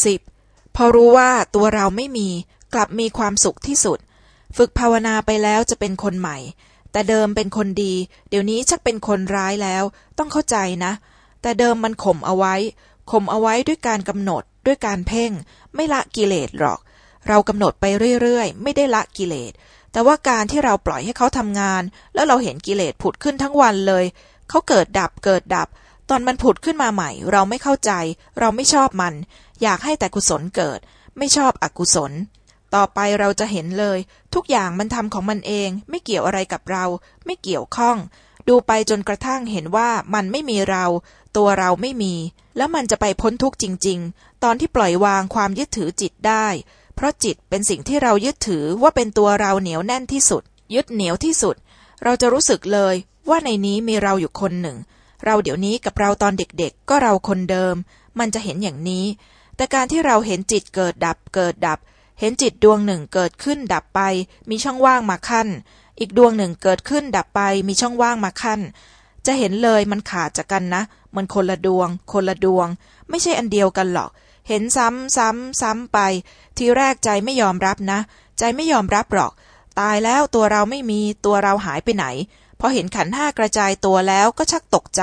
10. พอรู้ว่าตัวเราไม่มีกลับมีความสุขที่สุด ฝึกภาวนาไปแล้วจะเป็นคนใหม่ แต่เดิมเป็นคนดี เดี๋ยวนี้ชักเป็นคนร้ายแล้ว ต้องเข้าใจนะ แต่เดิมมันข่มเอาไว้ข่มเอาไว้ด้วยการกำหนดด้วยการเพ่ง ไม่ละกิเลสหรอก เรากำหนดไปเรื่อยๆ ไม่ได้ละกิเลส แต่ว่าการที่เราปล่อยให้เขาทำงาน แล้วเราเห็นกิเลสผุดขึ้นทั้งวันเลย เขาเกิดดับเกิดดับ ตอนมันผุดขึ้นมาใหม่ เราไม่เข้าใจ เราไม่ชอบมัน อยากให้แต่กุศลเกิด ไม่ชอบอกุศล ต่อไปเราจะเห็นเลย ทุกอย่างมันทำของมันเอง ไม่เกี่ยวอะไรกับเรา ไม่เกี่ยวข้อง ดูไปจนกระทั่งเห็นว่ามันไม่มีเรา ตัวเราไม่มี แล้วมันจะไปพ้นทุกข์จริง ๆ ตอนที่ปล่อยวางความยึดถือจิตได้ เพราะจิตเป็นสิ่งที่เรายึดถือว่าเป็นตัวเราเหนียวแน่นที่สุด ยึดเหนียวที่สุด เราจะรู้สึกเลยว่าในนี้มีเราอยู่คนหนึ่ง เราเดี๋ยวนี้กับเราตอนเด็กๆ ก็เราคนเดิม มันจะเห็นอย่างนี้ แต่การที่เราเห็นจิตเกิดดับเกิดดับ เห็นจิตดวงหนึ่งเกิดขึ้นดับไป มีช่องว่างมาขั้น อีกดวงหนึ่งเกิดขึ้นดับไป มีช่องว่างมาขั้น จะเห็นเลยมันขาดจากกันนะ มันคนละดวง คนละดวง ไม่ใช่อันเดียวกันหรอก เห็นซ้ำซ้ำซ้ำไป ทีแรกใจไม่ยอมรับนะ ใจไม่ยอมรับหรอก ตายแล้วตัวเราไม่มีตัวเราหายไปไหนพอเห็นขันห้ากระจายตัวแล้วก็ชักตกใจ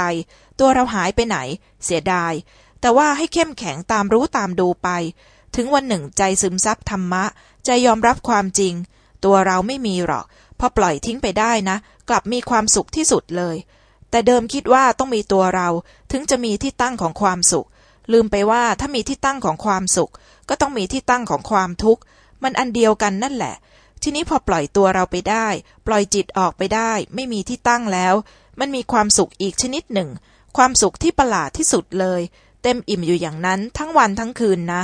ตัวเราหายไปไหน เสียดาย แต่ว่าให้เข้มแข็งตามรู้ตามดูไป ถึงวันหนึ่งใจซึมซับธรรมะ ใจยอมรับความจริง ตัวเราไม่มีหรอก พอปล่อยทิ้งไปได้นะ กลับมีความสุขที่สุดเลย แต่เดิมคิดว่าต้องมีตัวเราถึงจะมีที่ตั้งของความสุข ลืมไปว่าถ้ามีที่ตั้งของความสุข ก็ต้องมีที่ตั้งของความทุกข์ มันอันเดียวกันนั่นแหละ ทีนี้พอปล่อยตัวเราไปได้ ปล่อยจิตออกไปได้ ไม่มีที่ตั้งแล้ว มันมีความสุขอีกชนิดหนึ่ง ความสุขที่ประหลาดที่สุดเลย เต็มอิ่มอยู่อย่างนั้นทั้งวันทั้งคืนนะ